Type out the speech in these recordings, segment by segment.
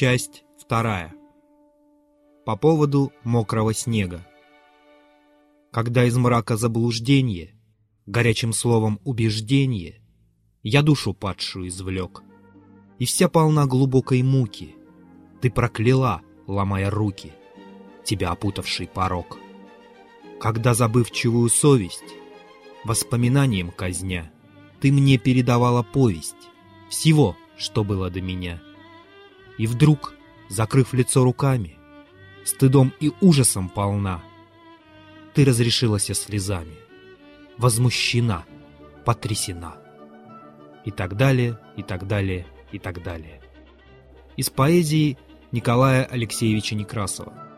Часть вторая. По поводу мокрого снега. Когда из мрака заблуждение, горячим словом убеждение, я душу падшую извлек, и вся полна глубокой муки, ты прокляла, ломая руки, тебя опутавший порог. Когда забывчивую совесть, воспоминанием казня, ты мне передавала повесть всего, что было до меня. И вдруг, закрыв лицо руками, стыдом и ужасом полна, ты разрешилась слезами, возмущена, потрясена. И так далее, и так далее, и так далее. Из поэзии Николая Алексеевича Некрасова.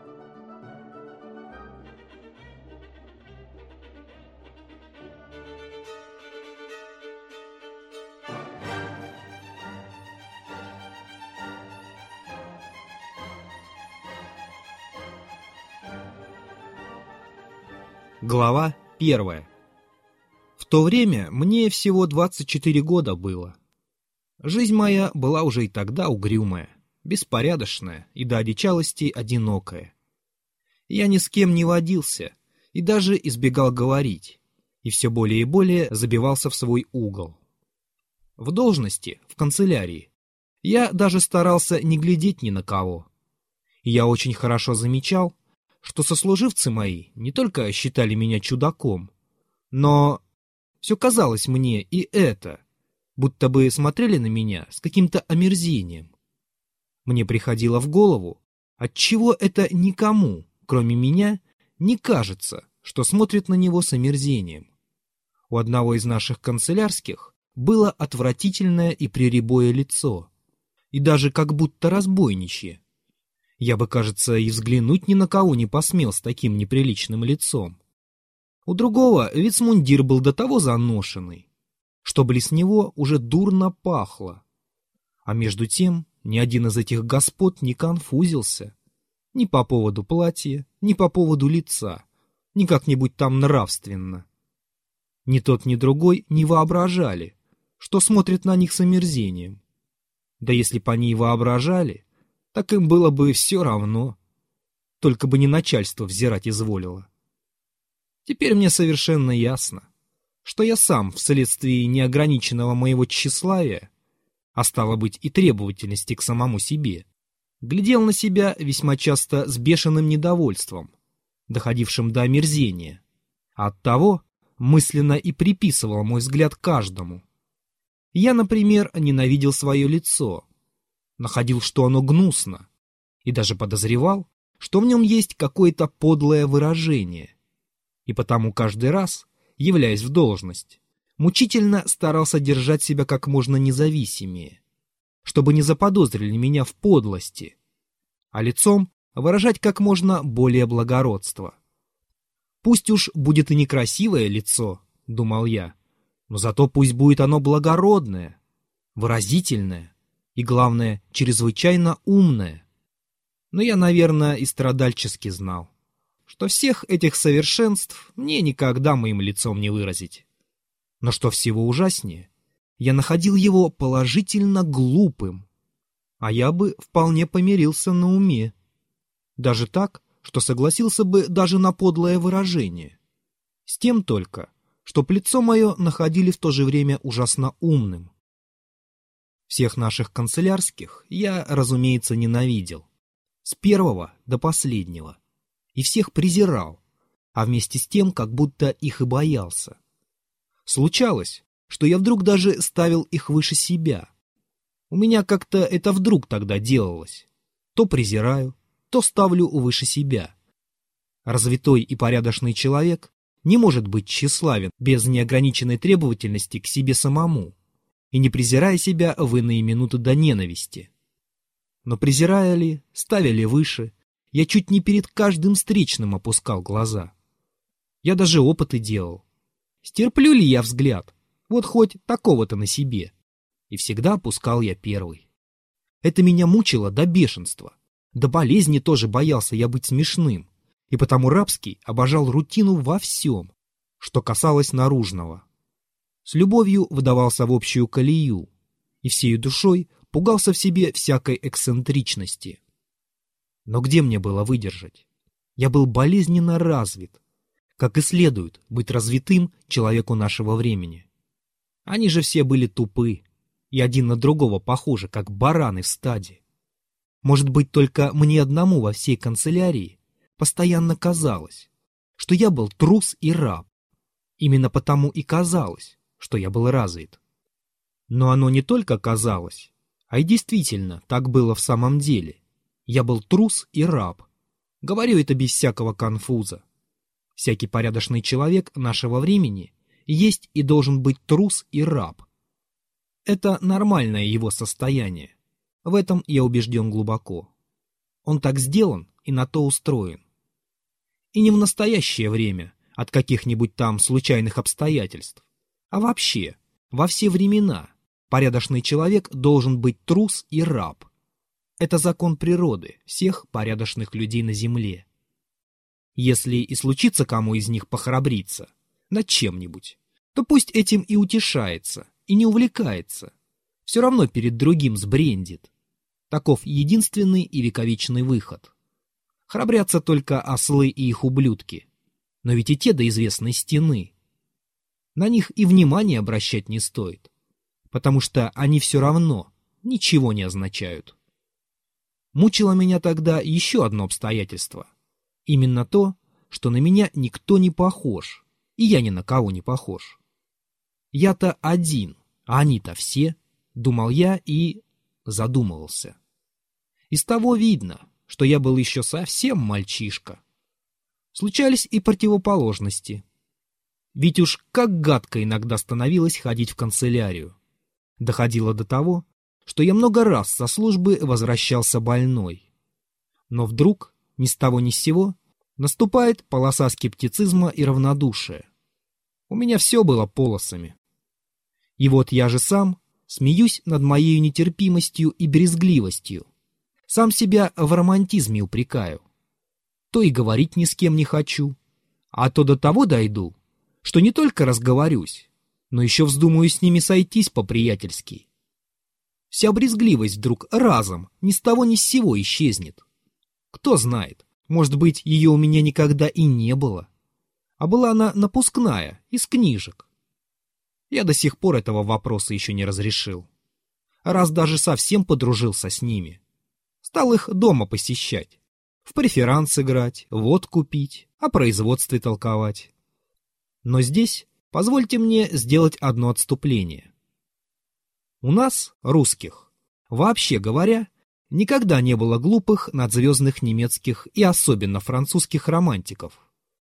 Глава первая. В то время мне всего 24 года было. Жизнь моя была уже и тогда угрюмая, беспорядочная и до одичалости одинокая. Я ни с кем не водился и даже избегал говорить, и все более и более забивался в свой угол. В должности, в канцелярии, я даже старался не глядеть ни на кого. Я очень хорошо замечал, что сослуживцы мои не только считали меня чудаком, но все казалось мне и это, будто бы смотрели на меня с каким-то омерзением. Мне приходило в голову, отчего это никому, кроме меня, не кажется, что смотрит на него с омерзением. У одного из наших канцелярских было отвратительное и приребое лицо, и даже как будто разбойничье. Я бы, кажется, и взглянуть ни на кого не посмел с таким неприличным лицом. У другого вицмундир был до того заношенный, что близ него уже дурно пахло. А между тем ни один из этих господ не конфузился. Ни по поводу платья, ни по поводу лица, ни как-нибудь там нравственно. Ни тот, ни другой не воображали, что смотрят на них с омерзением. Да если бы они и воображали, так им было бы все равно. Только бы не начальство взирать изволило. Теперь мне совершенно ясно, что я сам вследствие неограниченного моего тщеславия, а стало быть и требовательности к самому себе, глядел на себя весьма часто с бешеным недовольством, доходившим до омерзения, а оттого мысленно и приписывал мой взгляд каждому. Я, например, ненавидел свое лицо, находил, что оно гнусно, и даже подозревал, что в нем есть какое-то подлое выражение. И потому каждый раз, являясь в должность, мучительно старался держать себя как можно независимее, чтобы не заподозрили меня в подлости, а лицом выражать как можно более благородство. Пусть уж будет и некрасивое лицо, думал я, но зато пусть будет оно благородное, выразительное и, главное, чрезвычайно умная. Но я, наверное, и страдальчески знал, что всех этих совершенств мне никогда моим лицом не выразить. Но что всего ужаснее, я находил его положительно глупым, а я бы вполне помирился на уме. Даже так, что согласился бы даже на подлое выражение. С тем только, что лицо мое находили в то же время ужасно умным, всех наших канцелярских я, разумеется, ненавидел. С первого до последнего. И всех презирал, а вместе с тем как будто их и боялся. Случалось, что я вдруг даже ставил их выше себя. У меня как-то это вдруг тогда делалось. То презираю, то ставлю выше себя. Развитой и порядочный человек не может быть тщеславен без неограниченной требовательности к себе самому и не презирая себя в иные минуты до ненависти. Но презирая ли, ставя ли выше, я чуть не перед каждым встречным опускал глаза. Я даже опыты делал. Стерплю ли я взгляд? Вот хоть такого-то на себе. И всегда опускал я первый. Это меня мучило до бешенства. До болезни тоже боялся я быть смешным. И потому рабский обожал рутину во всем, что касалось наружного с любовью выдавался в общую колею и всею душой пугался в себе всякой эксцентричности. Но где мне было выдержать? Я был болезненно развит, как и следует быть развитым человеку нашего времени. Они же все были тупы, и один на другого похожи, как бараны в стаде. Может быть, только мне одному во всей канцелярии постоянно казалось, что я был трус и раб. Именно потому и казалось, что я был развит. Но оно не только казалось, а и действительно так было в самом деле. Я был трус и раб. Говорю это без всякого конфуза. Всякий порядочный человек нашего времени есть и должен быть трус и раб. Это нормальное его состояние. В этом я убежден глубоко. Он так сделан и на то устроен. И не в настоящее время, от каких-нибудь там случайных обстоятельств, а вообще, во все времена, порядочный человек должен быть трус и раб. Это закон природы всех порядочных людей на земле. Если и случится кому из них похрабриться над чем-нибудь, то пусть этим и утешается, и не увлекается. Все равно перед другим сбрендит. Таков единственный и вековечный выход. Храбрятся только ослы и их ублюдки. Но ведь и те до известной стены. На них и внимания обращать не стоит, потому что они все равно ничего не означают. Мучило меня тогда еще одно обстоятельство. Именно то, что на меня никто не похож, и я ни на кого не похож. Я-то один, а они-то все, думал я и задумывался. Из того видно, что я был еще совсем мальчишка. Случались и противоположности. Ведь уж как гадко иногда становилось ходить в канцелярию. Доходило до того, что я много раз со службы возвращался больной. Но вдруг, ни с того ни с сего, наступает полоса скептицизма и равнодушия. У меня все было полосами. И вот я же сам смеюсь над моей нетерпимостью и брезгливостью. Сам себя в романтизме упрекаю. То и говорить ни с кем не хочу, а то до того дойду, что не только разговорюсь, но еще вздумаю с ними сойтись по-приятельски. Вся брезгливость вдруг разом, ни с того ни с сего исчезнет. Кто знает, может быть, ее у меня никогда и не было. А была она напускная, из книжек. Я до сих пор этого вопроса еще не разрешил. Раз даже совсем подружился с ними. Стал их дома посещать. В преферанс играть, водку пить, о производстве толковать. Но здесь позвольте мне сделать одно отступление. У нас, русских, вообще говоря, никогда не было глупых надзвездных немецких и особенно французских романтиков,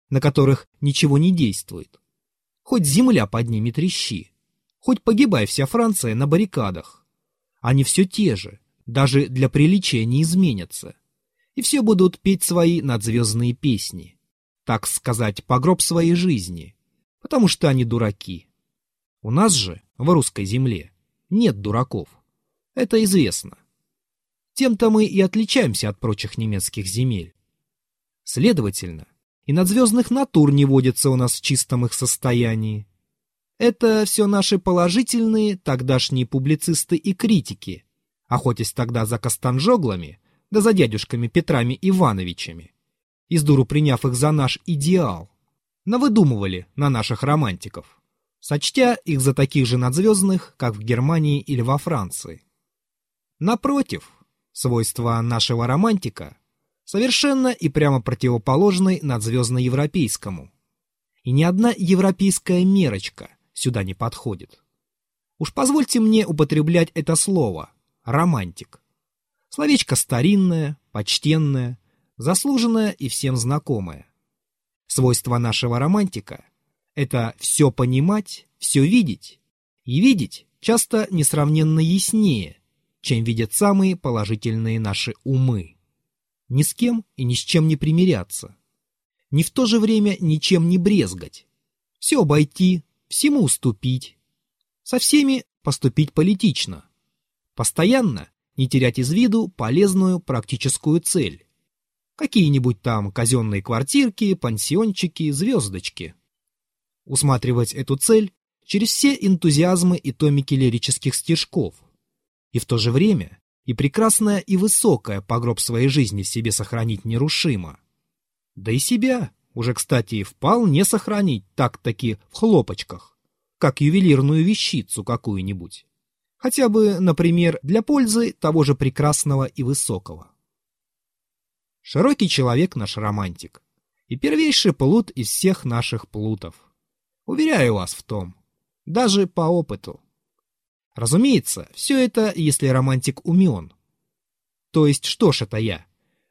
на которых ничего не действует. Хоть земля под ними трещи, хоть погибай вся Франция на баррикадах. Они все те же, даже для приличия не изменятся. И все будут петь свои надзвездные песни, так сказать, погроб своей жизни, потому что они дураки. У нас же, в русской земле, нет дураков. Это известно. Тем-то мы и отличаемся от прочих немецких земель. Следовательно, и надзвездных натур не водится у нас в чистом их состоянии. Это все наши положительные тогдашние публицисты и критики, охотясь тогда за Костанжоглами, да за дядюшками Петрами Ивановичами, из дуру приняв их за наш идеал, навыдумывали на наших романтиков сочтя их за таких же надзвездных, как в Германии или во Франции. Напротив, свойства нашего романтика совершенно и прямо противоположны надзвездно-европейскому. И ни одна европейская мерочка сюда не подходит. Уж позвольте мне употреблять это слово «романтик». Словечко старинное, почтенное, заслуженное и всем знакомое. Свойства нашего романтика это все понимать, все видеть. И видеть часто несравненно яснее, чем видят самые положительные наши умы. Ни с кем и ни с чем не примиряться. Ни в то же время ничем не брезгать. Все обойти, всему уступить. Со всеми поступить политично. Постоянно не терять из виду полезную практическую цель. Какие-нибудь там казенные квартирки, пансиончики, звездочки усматривать эту цель через все энтузиазмы и томики лирических стишков, И в то же время и прекрасное, и высокое по гроб своей жизни в себе сохранить нерушимо. Да и себя уже, кстати, вполне сохранить так-таки в хлопочках, как ювелирную вещицу какую-нибудь. Хотя бы, например, для пользы того же прекрасного и высокого. Широкий человек наш романтик. И первейший плут из всех наших плутов. Уверяю вас в том. Даже по опыту. Разумеется, все это, если романтик умен. То есть, что ж это я?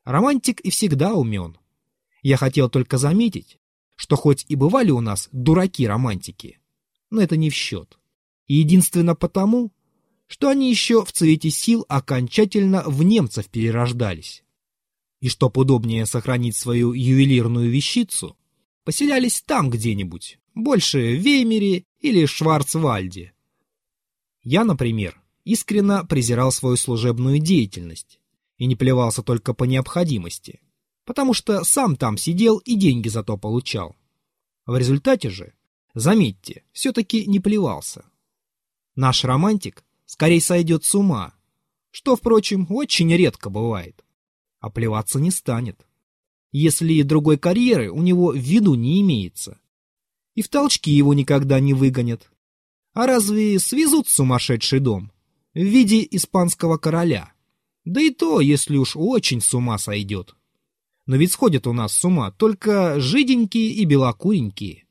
Романтик и всегда умен. Я хотел только заметить, что хоть и бывали у нас дураки-романтики, но это не в счет. И единственно потому, что они еще в цвете сил окончательно в немцев перерождались. И чтоб удобнее сохранить свою ювелирную вещицу, поселялись там где-нибудь, больше в Веймере или Шварцвальде. Я, например, искренно презирал свою служебную деятельность и не плевался только по необходимости, потому что сам там сидел и деньги за то получал. В результате же, заметьте, все-таки не плевался. Наш романтик скорее сойдет с ума, что, впрочем, очень редко бывает, а плеваться не станет, если другой карьеры у него в виду не имеется. И в толчки его никогда не выгонят. А разве свезут сумасшедший дом в виде испанского короля? Да и то, если уж очень с ума сойдет. Но ведь сходят у нас с ума только жиденькие и белокуренькие.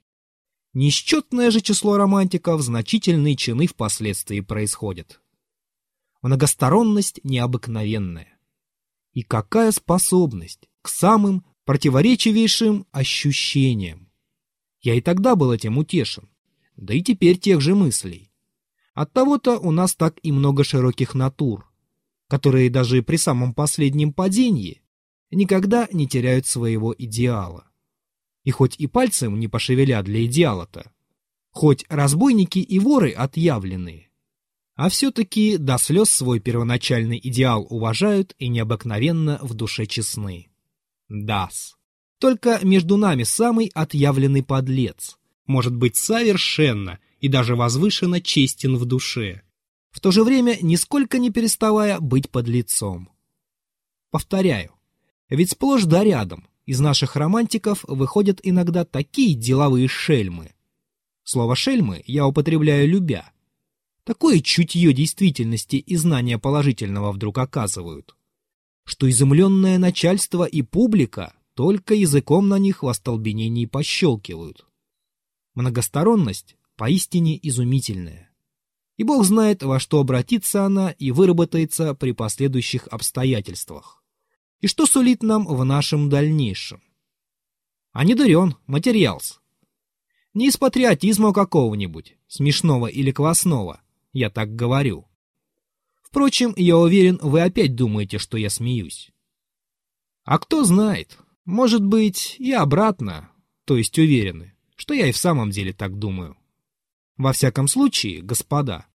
Несчетное же число романтиков значительные чины впоследствии происходят. Многосторонность необыкновенная. И какая способность к самым противоречивейшим ощущениям. Я и тогда был этим утешен, да и теперь тех же мыслей. Оттого-то у нас так и много широких натур, которые даже при самом последнем падении никогда не теряют своего идеала. И хоть и пальцем не пошевелят для идеала-то, хоть разбойники и воры отъявленные, а все-таки до слез свой первоначальный идеал уважают и необыкновенно в душе честны. Дас. Только между нами самый отъявленный подлец, может быть совершенно и даже возвышенно честен в душе, в то же время нисколько не переставая быть подлецом. Повторяю, ведь сплошь да рядом из наших романтиков выходят иногда такие деловые шельмы. Слово «шельмы» я употребляю любя. Такое чутье действительности и знания положительного вдруг оказывают, что изумленное начальство и публика только языком на них в остолбенении пощелкивают. Многосторонность поистине изумительная. И Бог знает, во что обратится она и выработается при последующих обстоятельствах и что сулит нам в нашем дальнейшем. А не дурен, материалс. Не из патриотизма какого-нибудь, смешного или квасного, я так говорю. Впрочем, я уверен, вы опять думаете, что я смеюсь. А кто знает, может быть, и обратно, то есть уверены, что я и в самом деле так думаю. Во всяком случае, господа,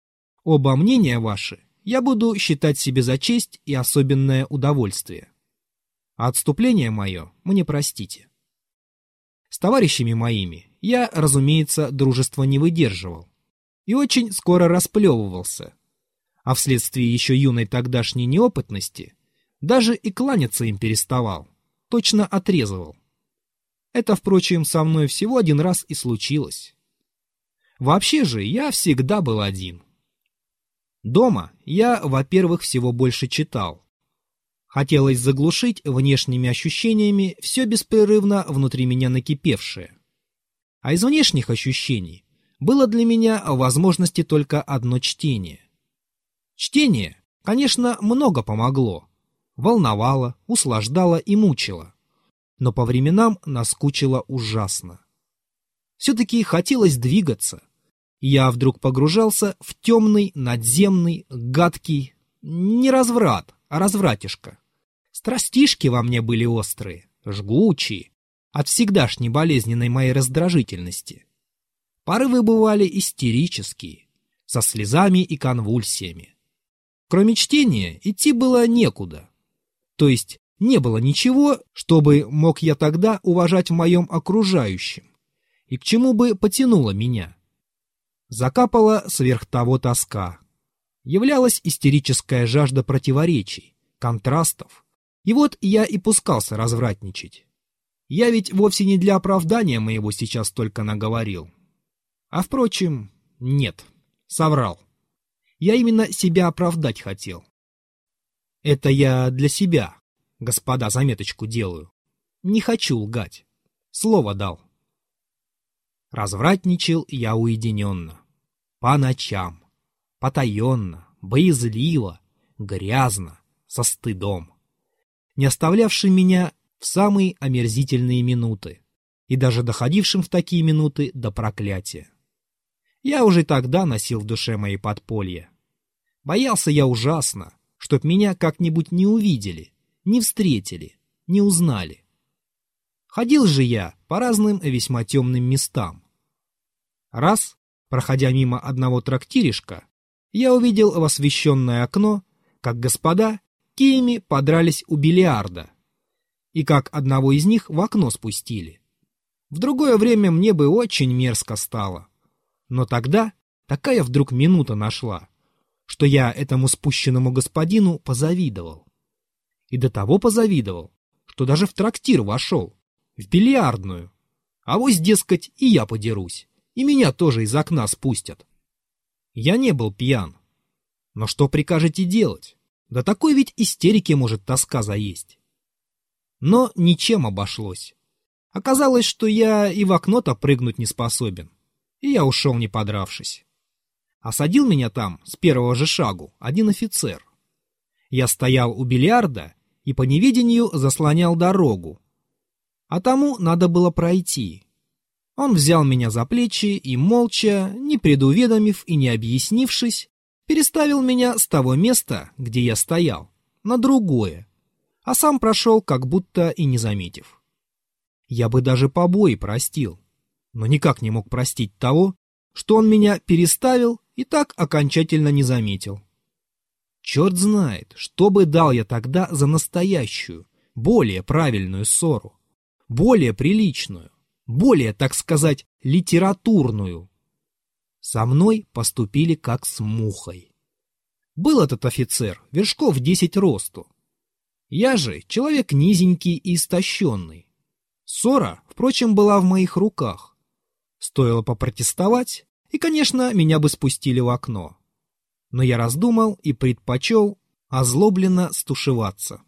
оба мнения ваши я буду считать себе за честь и особенное удовольствие. А отступление мое мне простите. С товарищами моими я, разумеется, дружества не выдерживал и очень скоро расплевывался, а вследствие еще юной тогдашней неопытности даже и кланяться им переставал, точно отрезывал. Это, впрочем, со мной всего один раз и случилось. Вообще же я всегда был один. Дома я, во-первых, всего больше читал, Хотелось заглушить внешними ощущениями все беспрерывно внутри меня накипевшее. А из внешних ощущений было для меня в возможности только одно чтение. Чтение, конечно, много помогло. Волновало, услаждало и мучило. Но по временам наскучило ужасно. Все-таки хотелось двигаться. Я вдруг погружался в темный, надземный, гадкий, не разврат, а развратишка. Страстишки во мне были острые, жгучие, от всегдашней болезненной моей раздражительности. Порывы бывали истерические, со слезами и конвульсиями. Кроме чтения идти было некуда. То есть не было ничего, чтобы мог я тогда уважать в моем окружающем, и к чему бы потянуло меня. Закапала сверх того тоска. являлась истерическая жажда противоречий, контрастов. И вот я и пускался развратничать. Я ведь вовсе не для оправдания моего сейчас только наговорил. А впрочем, нет, соврал. Я именно себя оправдать хотел. Это я для себя, господа, заметочку делаю. Не хочу лгать. Слово дал. Развратничал я уединенно. По ночам. Потаенно, боязливо, грязно, со стыдом. Не оставлявший меня в самые омерзительные минуты и даже доходившим в такие минуты до проклятия. Я уже тогда носил в душе мои подполья. Боялся я ужасно, чтоб меня как-нибудь не увидели, не встретили, не узнали. Ходил же я по разным весьма темным местам. Раз, проходя мимо одного трактиришка, я увидел в освещенное окно, как господа киями подрались у бильярда, и как одного из них в окно спустили. В другое время мне бы очень мерзко стало. Но тогда такая вдруг минута нашла, что я этому спущенному господину позавидовал. И до того позавидовал, что даже в трактир вошел, в бильярдную. А вось, дескать, и я подерусь, и меня тоже из окна спустят. Я не был пьян. Но что прикажете делать? Да такой ведь истерики может тоска заесть. Но ничем обошлось. Оказалось, что я и в окно-то прыгнуть не способен и я ушел не подравшись. Осадил меня там с первого же шагу один офицер. Я стоял у бильярда и по неведению заслонял дорогу. А тому надо было пройти. Он взял меня за плечи и, молча, не предуведомив и не объяснившись, переставил меня с того места, где я стоял, на другое, а сам прошел, как будто и не заметив. Я бы даже побои простил, но никак не мог простить того, что он меня переставил и так окончательно не заметил. Черт знает, что бы дал я тогда за настоящую, более правильную ссору, более приличную, более, так сказать, литературную. Со мной поступили как с мухой. Был этот офицер, вершков десять росту. Я же человек низенький и истощенный. Ссора, впрочем, была в моих руках. Стоило попротестовать, и, конечно, меня бы спустили в окно. Но я раздумал и предпочел озлобленно стушеваться.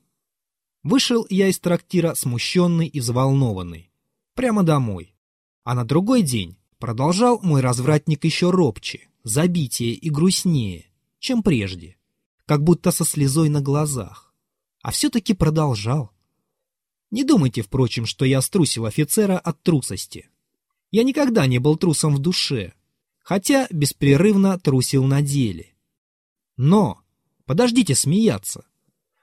Вышел я из трактира смущенный и взволнованный. Прямо домой. А на другой день продолжал мой развратник еще робче, забитее и грустнее, чем прежде, как будто со слезой на глазах. А все-таки продолжал. Не думайте, впрочем, что я струсил офицера от трусости. Я никогда не был трусом в душе, хотя беспрерывно трусил на деле. Но, подождите смеяться,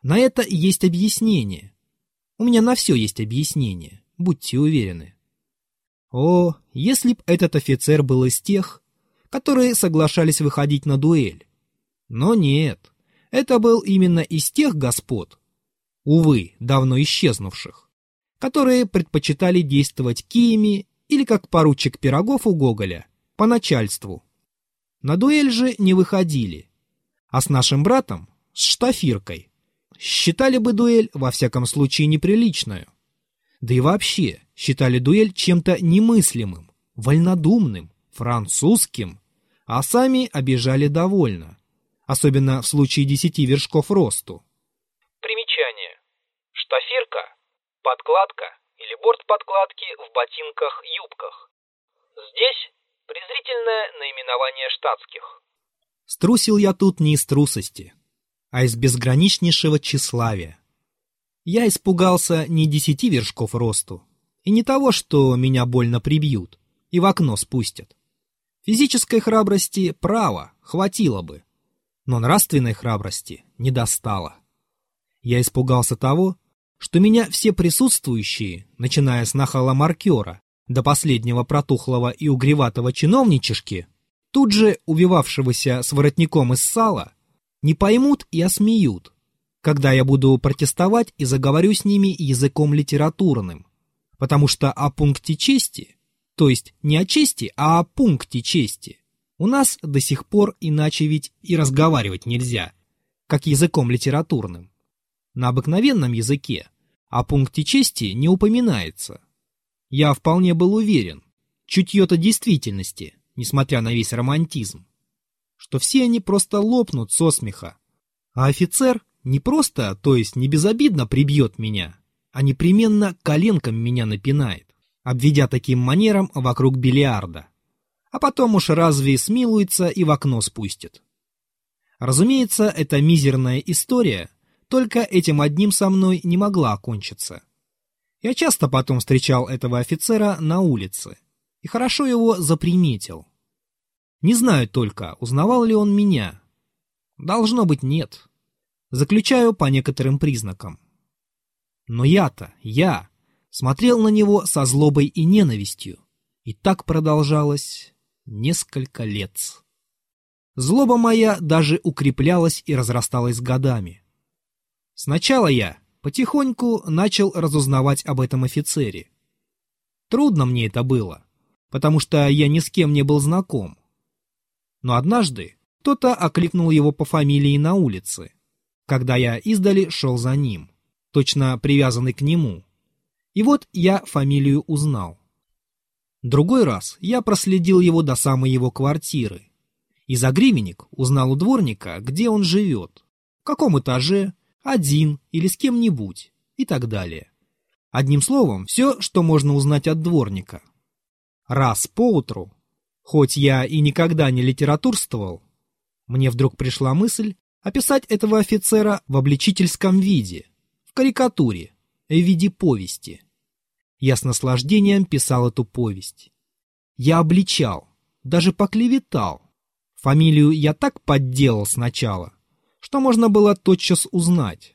на это есть объяснение. У меня на все есть объяснение, будьте уверены. О, если б этот офицер был из тех, которые соглашались выходить на дуэль. Но нет, это был именно из тех господ, увы, давно исчезнувших, которые предпочитали действовать киями или как поручик Пирогов у Гоголя, по начальству. На дуэль же не выходили. А с нашим братом, с Штафиркой, считали бы дуэль во всяком случае неприличную. Да и вообще считали дуэль чем-то немыслимым, вольнодумным, французским, а сами обижали довольно, особенно в случае десяти вершков росту. Примечание. Штафирка, подкладка, или борт подкладки в ботинках-юбках. Здесь презрительное наименование штатских. Струсил я тут не из трусости, а из безграничнейшего тщеславия. Я испугался не десяти вершков росту, и не того, что меня больно прибьют и в окно спустят. Физической храбрости, право, хватило бы, но нравственной храбрости не достало. Я испугался того, что меня все присутствующие, начиная с нахала-маркера до последнего протухлого и угреватого чиновничешки, тут же увивавшегося с воротником из сала, не поймут и осмеют, когда я буду протестовать и заговорю с ними языком литературным, потому что о пункте чести, то есть не о чести, а о пункте чести, У нас до сих пор иначе ведь и разговаривать нельзя, как языком литературным. На обыкновенном языке о пункте чести не упоминается. Я вполне был уверен, чутье-то действительности, несмотря на весь романтизм, что все они просто лопнут со смеха. А офицер не просто, то есть не безобидно прибьет меня, а непременно коленком меня напинает, обведя таким манером вокруг бильярда а потом уж разве смилуется и в окно спустит. Разумеется, эта мизерная история только этим одним со мной не могла окончиться. Я часто потом встречал этого офицера на улице и хорошо его заприметил. Не знаю только, узнавал ли он меня. Должно быть, нет. Заключаю по некоторым признакам. Но я-то, я, смотрел на него со злобой и ненавистью. И так продолжалось несколько лет. Злоба моя даже укреплялась и разрасталась годами. Сначала я потихоньку начал разузнавать об этом офицере. Трудно мне это было, потому что я ни с кем не был знаком. Но однажды кто-то окликнул его по фамилии на улице, когда я издали шел за ним, точно привязанный к нему. И вот я фамилию узнал. Другой раз я проследил его до самой его квартиры. И за гривенник узнал у дворника, где он живет, в каком этаже, один или с кем-нибудь и так далее. Одним словом, все, что можно узнать от дворника. Раз поутру, хоть я и никогда не литературствовал, мне вдруг пришла мысль описать этого офицера в обличительском виде, в карикатуре, в виде повести. Я с наслаждением писал эту повесть. Я обличал, даже поклеветал. Фамилию я так подделал сначала, что можно было тотчас узнать.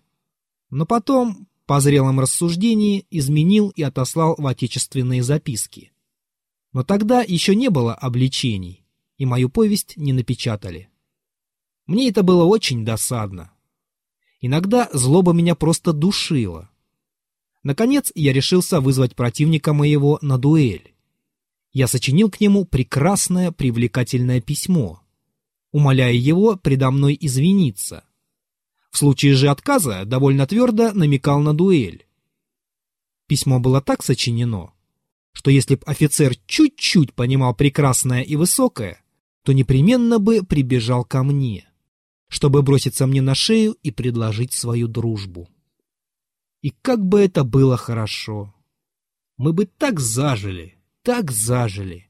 Но потом, по зрелом рассуждении, изменил и отослал в отечественные записки. Но тогда еще не было обличений, и мою повесть не напечатали. Мне это было очень досадно. Иногда злоба меня просто душила. Наконец я решился вызвать противника моего на дуэль. Я сочинил к нему прекрасное привлекательное письмо, умоляя его предо мной извиниться. В случае же отказа довольно твердо намекал на дуэль. Письмо было так сочинено, что если б офицер чуть-чуть понимал прекрасное и высокое, то непременно бы прибежал ко мне, чтобы броситься мне на шею и предложить свою дружбу. И как бы это было хорошо! Мы бы так зажили, так зажили.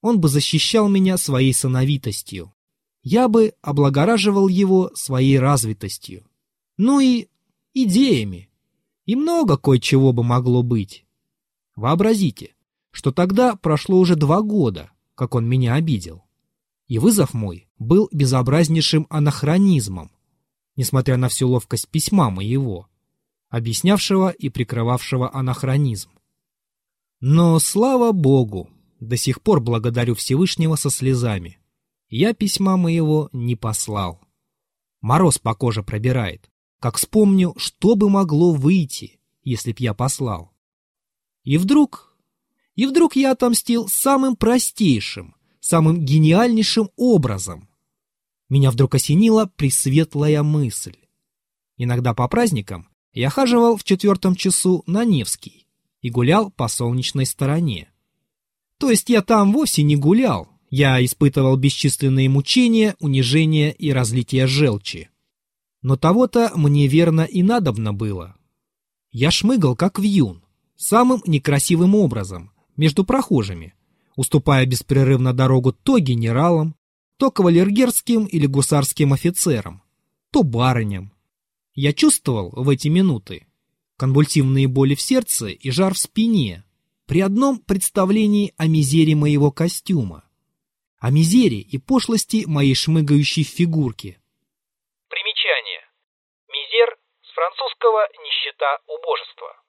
Он бы защищал меня своей сановитостью. Я бы облагораживал его своей развитостью. Ну и идеями. И много кое-чего бы могло быть. Вообразите, что тогда прошло уже два года, как он меня обидел. И вызов мой был безобразнейшим анахронизмом, несмотря на всю ловкость письма моего объяснявшего и прикрывавшего анахронизм. Но, слава Богу, до сих пор благодарю Всевышнего со слезами. Я письма моего не послал. Мороз по коже пробирает, как вспомню, что бы могло выйти, если б я послал. И вдруг, и вдруг я отомстил самым простейшим, самым гениальнейшим образом. Меня вдруг осенила пресветлая мысль. Иногда по праздникам я хаживал в четвертом часу на Невский и гулял по солнечной стороне. То есть я там вовсе не гулял, я испытывал бесчисленные мучения, унижения и разлитие желчи. Но того-то мне верно и надобно было. Я шмыгал, как вьюн, самым некрасивым образом, между прохожими, уступая беспрерывно дорогу то генералам, то кавалергерским или гусарским офицерам, то барыням, я чувствовал в эти минуты конвульсивные боли в сердце и жар в спине при одном представлении о мизере моего костюма, о мизере и пошлости моей шмыгающей фигурки. Примечание. Мизер с французского «нищета убожества».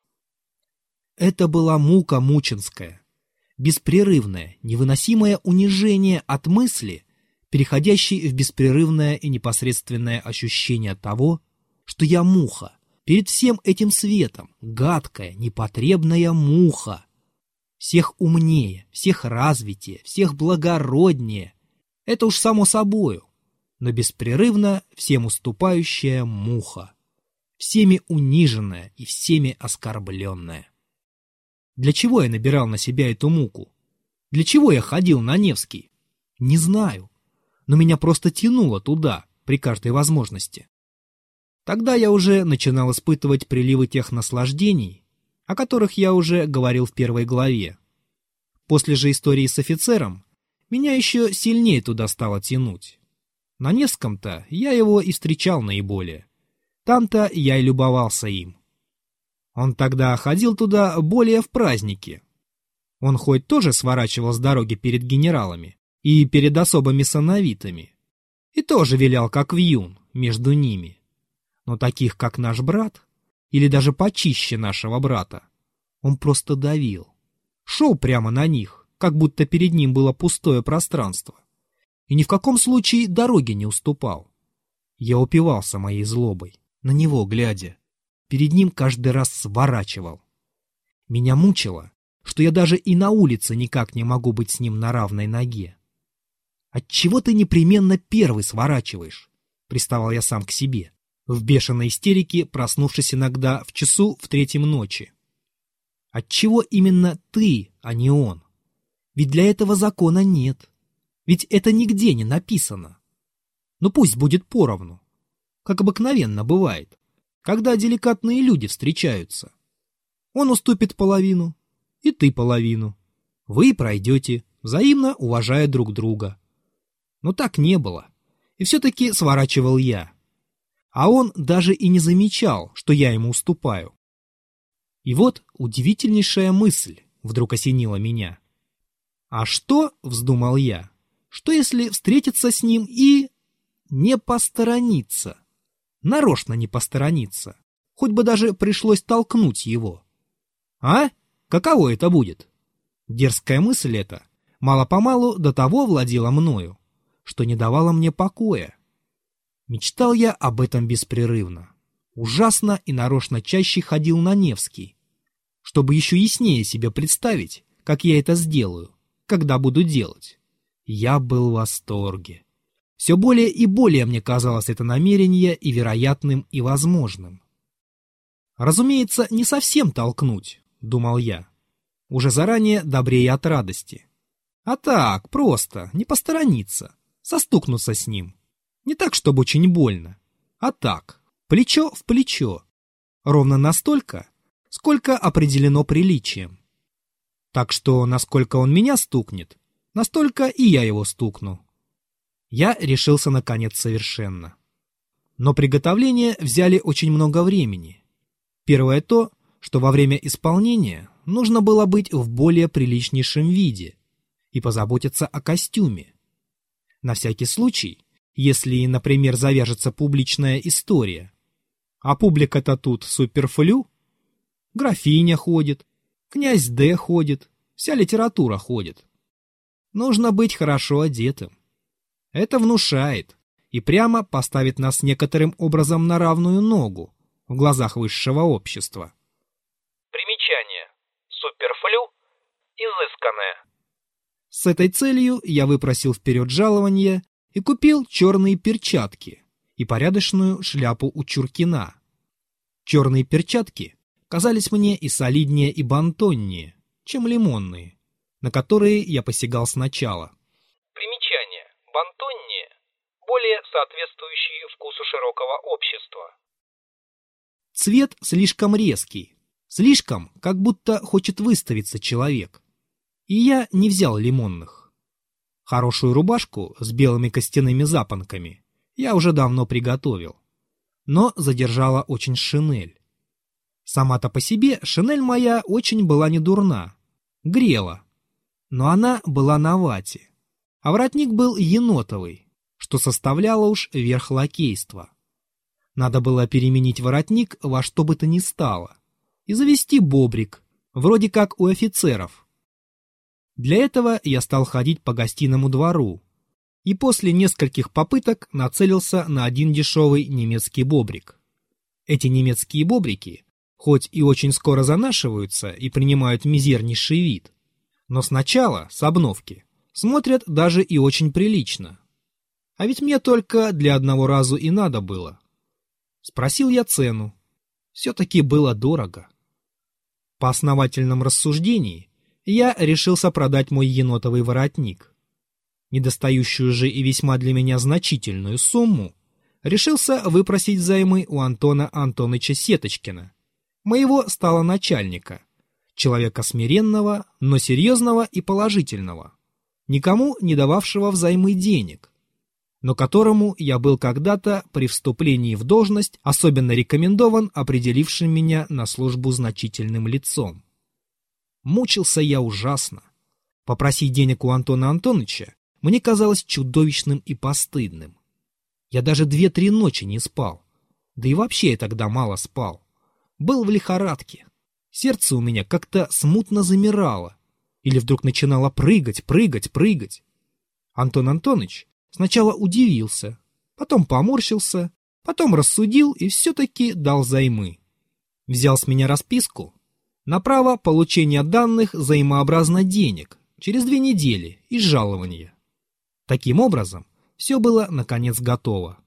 Это была мука мученская, беспрерывное, невыносимое унижение от мысли, переходящей в беспрерывное и непосредственное ощущение того, что я муха, перед всем этим светом, гадкая, непотребная муха. Всех умнее, всех развитее, всех благороднее. Это уж само собою, но беспрерывно всем уступающая муха, всеми униженная и всеми оскорбленная. Для чего я набирал на себя эту муку? Для чего я ходил на Невский? Не знаю, но меня просто тянуло туда при каждой возможности. Тогда я уже начинал испытывать приливы тех наслаждений, о которых я уже говорил в первой главе. После же истории с офицером меня еще сильнее туда стало тянуть. На Невском-то я его и встречал наиболее. Там-то я и любовался им. Он тогда ходил туда более в праздники. Он хоть тоже сворачивал с дороги перед генералами и перед особыми сановитами, и тоже вилял как вьюн между ними. Но таких, как наш брат, или даже почище нашего брата, он просто давил. Шел прямо на них, как будто перед ним было пустое пространство. И ни в каком случае дороги не уступал. Я упивался моей злобой, на него глядя. Перед ним каждый раз сворачивал. Меня мучило, что я даже и на улице никак не могу быть с ним на равной ноге. Отчего ты непременно первый сворачиваешь? Приставал я сам к себе, в бешеной истерике, проснувшись иногда в часу в третьем ночи. Отчего именно ты, а не он? Ведь для этого закона нет. Ведь это нигде не написано. Ну пусть будет поровну. Как обыкновенно бывает, когда деликатные люди встречаются. Он уступит половину, и ты половину. Вы пройдете, взаимно уважая друг друга. Но так не было. И все-таки сворачивал я. А он даже и не замечал, что я ему уступаю. И вот удивительнейшая мысль вдруг осенила меня. А что, вздумал я, что если встретиться с ним и... не посторониться? Нарочно не посторониться. Хоть бы даже пришлось толкнуть его. А? Каково это будет? Дерзкая мысль эта мало-помалу до того владела мною, что не давало мне покоя. Мечтал я об этом беспрерывно. Ужасно и нарочно чаще ходил на Невский, чтобы еще яснее себе представить, как я это сделаю, когда буду делать. Я был в восторге. Все более и более мне казалось это намерение и вероятным, и возможным. Разумеется, не совсем толкнуть, думал я. Уже заранее добрее от радости. А так, просто, не посторониться состукнуться с ним. Не так, чтобы очень больно, а так, плечо в плечо. Ровно настолько, сколько определено приличием. Так что, насколько он меня стукнет, настолько и я его стукну. Я решился наконец совершенно. Но приготовления взяли очень много времени. Первое то, что во время исполнения нужно было быть в более приличнейшем виде и позаботиться о костюме, на всякий случай, если, например, завяжется публичная история. А публика-то тут суперфлю. Графиня ходит, князь Д ходит, вся литература ходит. Нужно быть хорошо одетым. Это внушает и прямо поставит нас некоторым образом на равную ногу в глазах высшего общества. Примечание. Суперфлю – изысканное. С этой целью я выпросил вперед жалование и купил черные перчатки и порядочную шляпу у Чуркина. Черные перчатки казались мне и солиднее, и бантоннее, чем лимонные, на которые я посягал сначала. Примечание. Бантоннее – более соответствующие вкусу широкого общества. Цвет слишком резкий, слишком, как будто хочет выставиться человек и я не взял лимонных. Хорошую рубашку с белыми костяными запонками я уже давно приготовил, но задержала очень шинель. Сама-то по себе шинель моя очень была не дурна, грела, но она была на вате, а воротник был енотовый, что составляло уж верх лакейства. Надо было переменить воротник во что бы то ни стало и завести бобрик, вроде как у офицеров, для этого я стал ходить по гостиному двору и после нескольких попыток нацелился на один дешевый немецкий бобрик. Эти немецкие бобрики, хоть и очень скоро занашиваются и принимают мизернейший вид, но сначала, с обновки, смотрят даже и очень прилично. А ведь мне только для одного разу и надо было. Спросил я цену. Все-таки было дорого. По основательном рассуждении я решился продать мой енотовый воротник. Недостающую же и весьма для меня значительную сумму решился выпросить взаймы у Антона Антоныча Сеточкина, моего стало начальника, человека смиренного, но серьезного и положительного, никому не дававшего взаймы денег, но которому я был когда-то при вступлении в должность особенно рекомендован определившим меня на службу значительным лицом. Мучился я ужасно. Попросить денег у Антона Антоновича мне казалось чудовищным и постыдным. Я даже две-три ночи не спал. Да и вообще я тогда мало спал. Был в лихорадке. Сердце у меня как-то смутно замирало. Или вдруг начинало прыгать, прыгать, прыгать. Антон Антонович Сначала удивился, потом поморщился, потом рассудил и все-таки дал займы. Взял с меня расписку на право получения данных взаимообразно денег через две недели из жалования. Таким образом, все было, наконец, готово.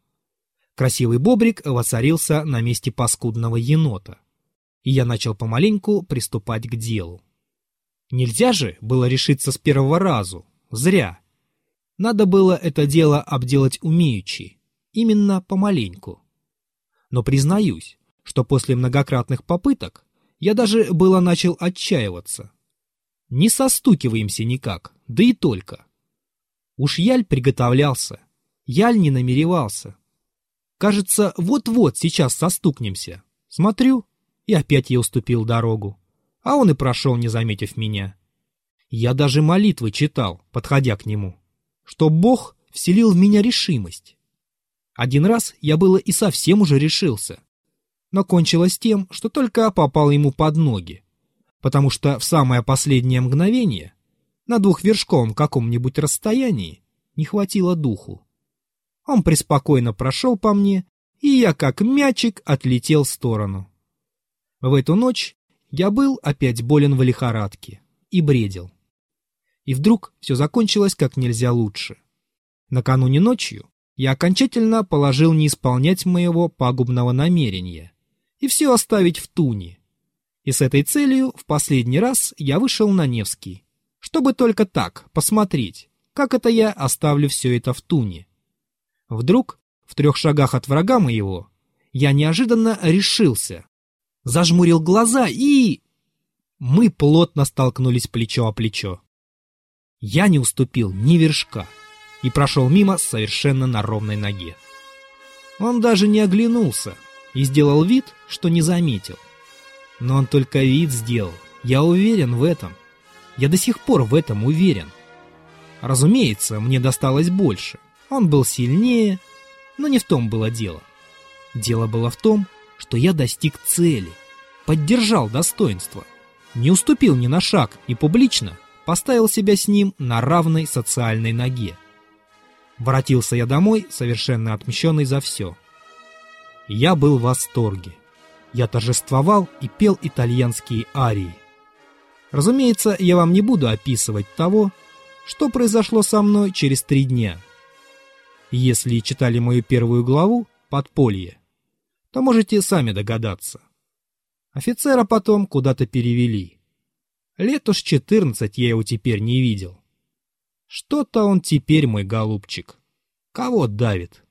Красивый бобрик воцарился на месте паскудного енота, и я начал помаленьку приступать к делу. Нельзя же было решиться с первого разу, зря. Надо было это дело обделать умеючи, именно помаленьку. Но признаюсь, что после многократных попыток я даже было начал отчаиваться. Не состукиваемся никак, да и только. Уж Яль приготовлялся, Яль не намеревался. Кажется, вот-вот сейчас состукнемся. Смотрю, и опять я уступил дорогу, а он и прошел, не заметив меня. Я даже молитвы читал, подходя к нему что Бог вселил в меня решимость. Один раз я было и совсем уже решился, но кончилось тем, что только попал ему под ноги, потому что в самое последнее мгновение на двухвершковом каком-нибудь расстоянии не хватило духу. Он преспокойно прошел по мне, и я как мячик отлетел в сторону. В эту ночь я был опять болен в лихорадке и бредил. И вдруг все закончилось как нельзя лучше. Накануне ночью я окончательно положил не исполнять моего пагубного намерения и все оставить в туне. И с этой целью в последний раз я вышел на Невский, чтобы только так посмотреть, как это я оставлю все это в туне. Вдруг, в трех шагах от врага моего, я неожиданно решился, зажмурил глаза и... Мы плотно столкнулись плечо о плечо. Я не уступил ни вершка и прошел мимо совершенно на ровной ноге. Он даже не оглянулся и сделал вид, что не заметил. Но он только вид сделал. Я уверен в этом. Я до сих пор в этом уверен. Разумеется, мне досталось больше. Он был сильнее, но не в том было дело. Дело было в том, что я достиг цели, поддержал достоинство, не уступил ни на шаг и публично поставил себя с ним на равной социальной ноге. Воротился я домой, совершенно отмщенный за все. Я был в восторге. Я торжествовал и пел итальянские арии. Разумеется, я вам не буду описывать того, что произошло со мной через три дня. Если читали мою первую главу «Подполье», то можете сами догадаться. Офицера потом куда-то перевели. Лет уж четырнадцать я его теперь не видел. Что-то он теперь, мой голубчик. Кого давит?